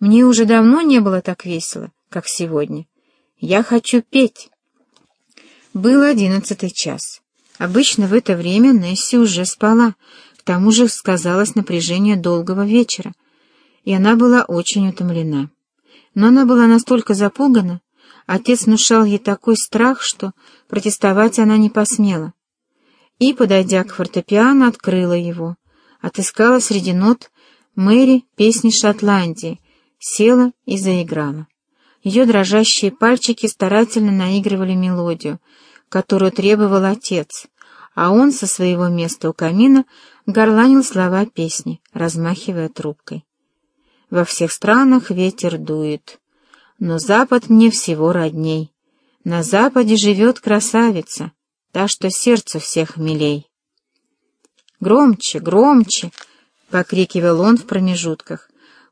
Мне уже давно не было так весело, как сегодня. Я хочу петь. Был одиннадцатый час. Обычно в это время Несси уже спала, к тому же сказалось напряжение долгого вечера, и она была очень утомлена. Но она была настолько запугана, отец внушал ей такой страх, что протестовать она не посмела. И, подойдя к фортепиано, открыла его, отыскала среди нот Мэри песни Шотландии, села и заиграла. Ее дрожащие пальчики старательно наигрывали мелодию, которую требовал отец, а он со своего места у камина горланил слова песни, размахивая трубкой. Во всех странах ветер дует, но запад мне всего родней. На западе живет красавица, та, что сердцу всех милей. «Громче, громче!» — покрикивал он в промежутках.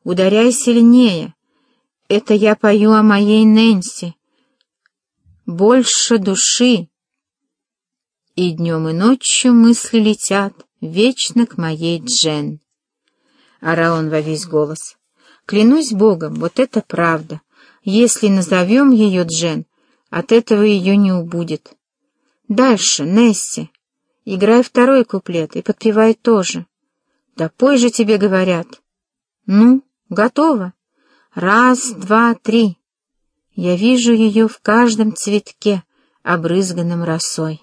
«Ударяй сильнее! Это я пою о моей Нэнси! Больше души!» И днем и ночью мысли летят вечно к моей Джен. Орал он во весь голос. Клянусь Богом, вот это правда. Если назовем ее Джен, от этого ее не убудет. Дальше, Несси. Играй второй куплет и подпевай тоже. Да пой же тебе говорят. Ну, готово. Раз, два, три. Я вижу ее в каждом цветке, обрызганном росой.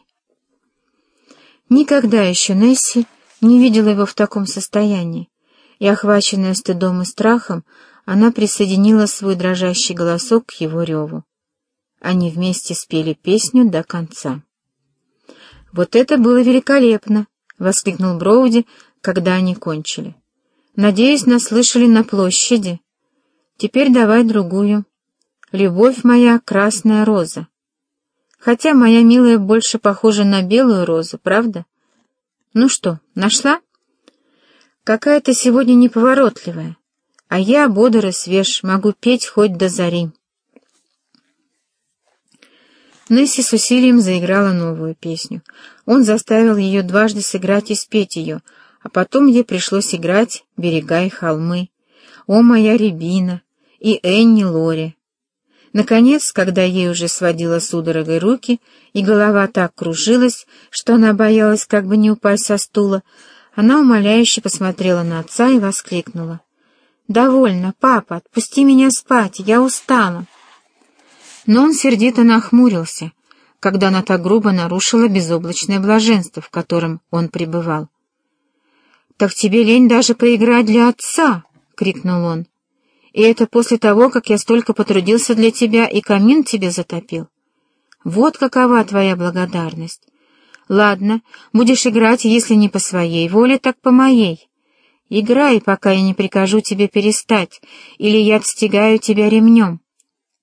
Никогда еще Несси не видела его в таком состоянии, и, охваченная стыдом и страхом, она присоединила свой дрожащий голосок к его реву. Они вместе спели песню до конца. «Вот это было великолепно!» — воскликнул Броуди, когда они кончили. «Надеюсь, нас слышали на площади. Теперь давай другую. Любовь моя — красная роза. Хотя моя милая больше похожа на белую розу, правда? Ну что, нашла?» «Какая ты сегодня неповоротливая, а я бодр и свеж, могу петь хоть до зари». Несси с усилием заиграла новую песню. Он заставил ее дважды сыграть и спеть ее, а потом ей пришлось играть «Берега и холмы», «О, моя рябина» и «Энни Лори». Наконец, когда ей уже сводила судорогой руки, и голова так кружилась, что она боялась как бы не упасть со стула, она умоляюще посмотрела на отца и воскликнула. «Довольно, папа, отпусти меня спать, я устала». Но он сердито нахмурился, когда она так грубо нарушила безоблачное блаженство, в котором он пребывал. «Так тебе лень даже поиграть для отца!» — крикнул он. «И это после того, как я столько потрудился для тебя и камин тебе затопил. Вот какова твоя благодарность. Ладно, будешь играть, если не по своей воле, так по моей. Играй, пока я не прикажу тебе перестать, или я отстегаю тебя ремнем.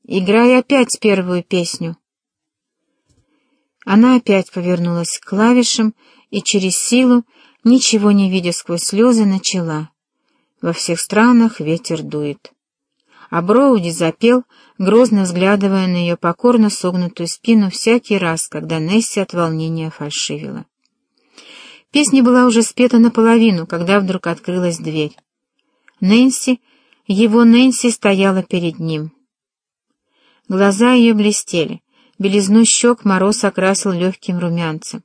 Играй опять первую песню. Она опять повернулась к клавишам и через силу, ничего не видя сквозь слезы, начала. Во всех странах ветер дует. А Броуди запел, грозно взглядывая на ее покорно согнутую спину всякий раз, когда Несси от волнения фальшивила. Песня была уже спета наполовину, когда вдруг открылась дверь. Нэнси, его Нэнси стояла перед ним. Глаза ее блестели, белизну щек мороз окрасил легким румянцем.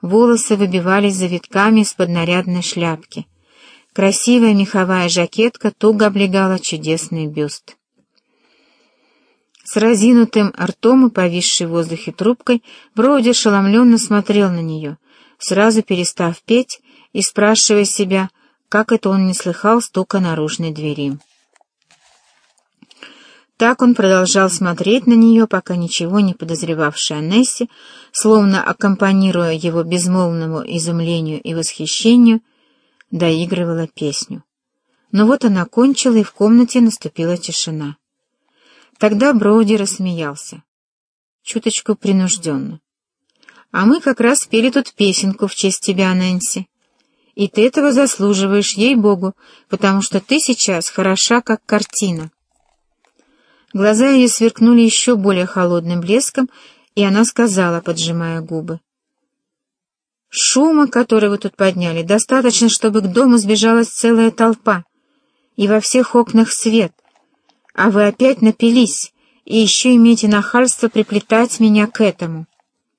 Волосы выбивались завитками из-под нарядной шляпки. Красивая меховая жакетка туго облегала чудесный бюст. С разинутым ртом и повисшей в воздухе трубкой Броуди ошеломленно смотрел на нее, сразу перестав петь и спрашивая себя, как это он не слыхал стука наружной двери. Так он продолжал смотреть на нее, пока ничего не подозревавшая Несси, словно аккомпанируя его безмолвному изумлению и восхищению, доигрывала песню. Но вот она кончила, и в комнате наступила тишина. Тогда Броуди рассмеялся, чуточку принужденно. «А мы как раз пели тут песенку в честь тебя, Нэнси. И ты этого заслуживаешь, ей-богу, потому что ты сейчас хороша, как картина». Глаза ее сверкнули еще более холодным блеском, и она сказала, поджимая губы. «Шума, который вы тут подняли, достаточно, чтобы к дому сбежалась целая толпа, и во всех окнах свет. а вы опять напились, и еще имеете нахальство приплетать меня к этому».